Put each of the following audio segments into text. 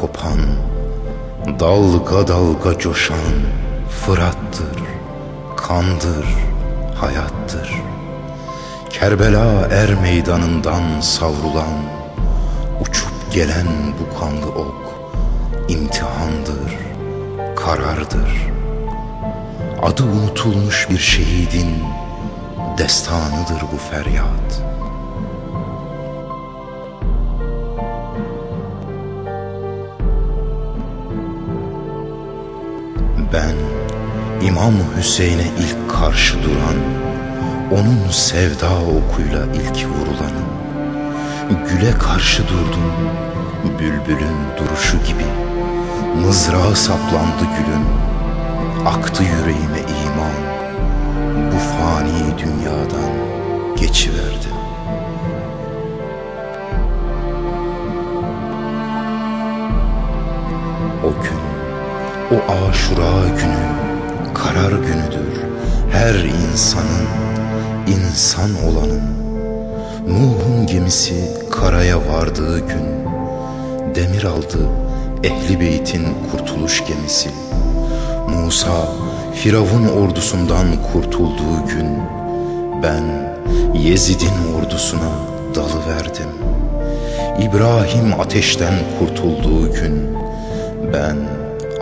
kopan Dalga dalga coşan Fırat'tır Kandır Hayattır Kerbela er meydanından savrulan Uçup gelen bu kanlı ok imtihandır, karardır. Adı unutulmuş bir şehidin destanıdır bu feryat. İmam Hüseyin'e ilk karşı duran, onun sevda okuyla ilk vurulanım. Güle karşı durdum, bülbülün duruşu gibi. Mızrağı saplandı gülün, aktı yüreğime iman. Bu fani dünyadan geçiverdim. O gün, o aşura günü, karar günüdür. Her insanın, insan olanın. Nuh'un gemisi karaya vardığı gün, demir aldı Ehli Beyt'in kurtuluş gemisi Musa Firavun ordusundan kurtulduğu gün Ben Yezid'in ordusuna dalı verdim. İbrahim ateşten kurtulduğu gün Ben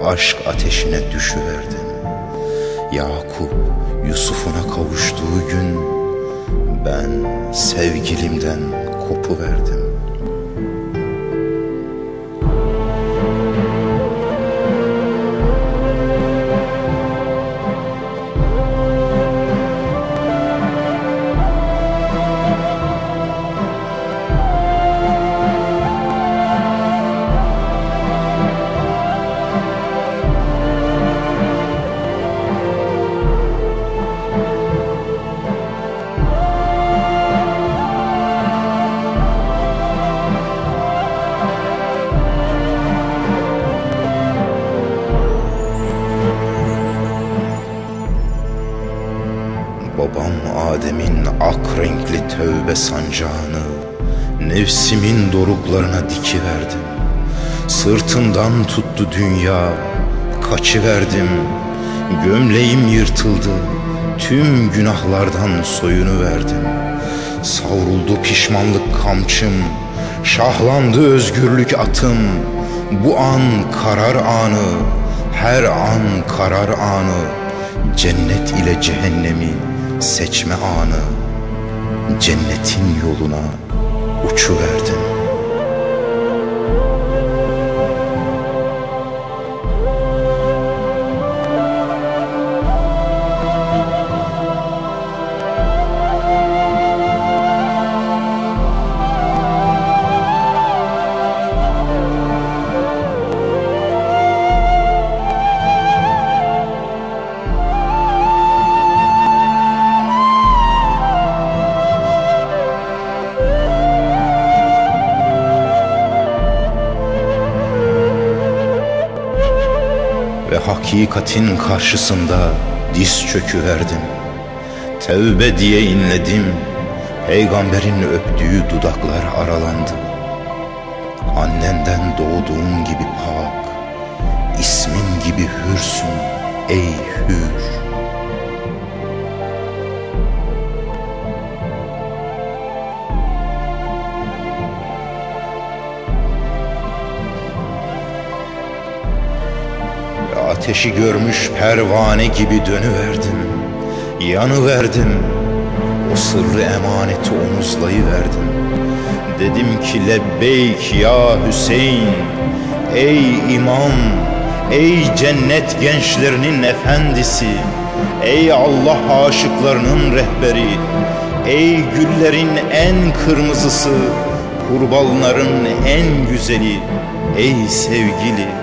aşk ateşine düşüverdim Yakup Yusuf'una kavuştuğu gün Ben sevgilimden kopuverdim. Babam tövbe sancağını Nefsimin doruklarına dikiverdim. Sırtından tuttu dünya Kaçıverdim. Gömleğim yırtıldı Tüm günahlardan soyunu verdim Savruldu pişmanlık kamçım Şahlandı özgürlük atım. Bu an karar anı Her an karar anı. Cennet ile cehennemi seçme anı Cennetin yoluna uçuverdim hakikatin karşısında diz çöküverdim Tevbe diye inledim. Peygamberin öptüğü dudaklar aralandı. Annenden doğduğun gibi pak ismin gibi hürsün ey hür Ateşi görmüş pervane gibi dönüverdim Yanıverdim O sırrı emaneti omuzlayıverdim Dedim ki lebbeyk ya Hüseyin Ey imam Ey cennet gençlerinin efendisi Ey Allah aşıklarının rehberi Ey güllerin en kırmızısı Kurbanların en güzeli Ey sevgili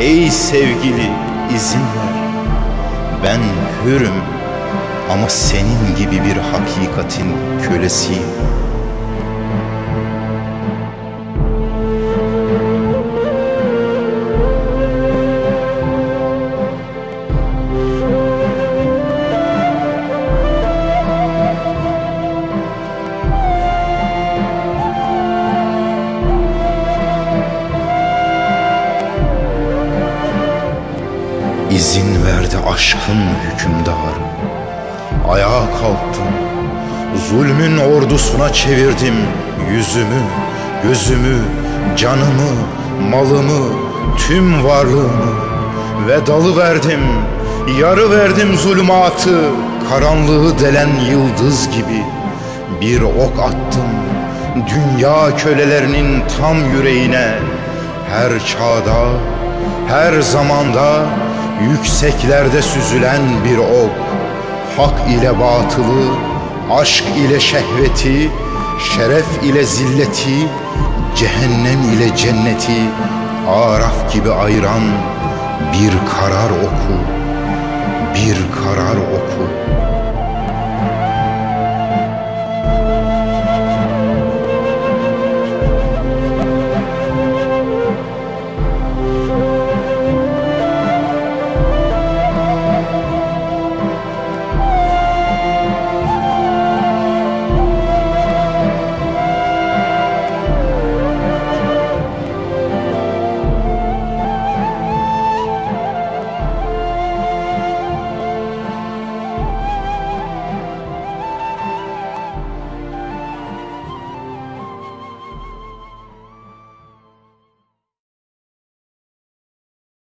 Ey sevgili izin ver. Ben hürüm ama senin gibi bir hakikatin kölesiyim aşkın hükümdarı. Ayağa kalktım Zulmün ordusuna çevirdim yüzümü, gözümü, canımı, malımı, tüm varlığımı. Ve dalı verdim, yarı verdim zulümatı, karanlığı delen yıldız gibi bir ok attım dünya kölelerinin tam yüreğine. Her çağda, her zamanda yükseklerde süzülen bir ok hak ile batılı Aşk ile şehveti, şeref ile zilleti, cehennem ile cenneti Araf gibi ayıran bir karar oku, bir karar oku.